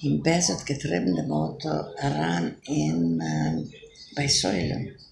in Bezat getrieben dem Auto ran in, ähm, bei Säulen.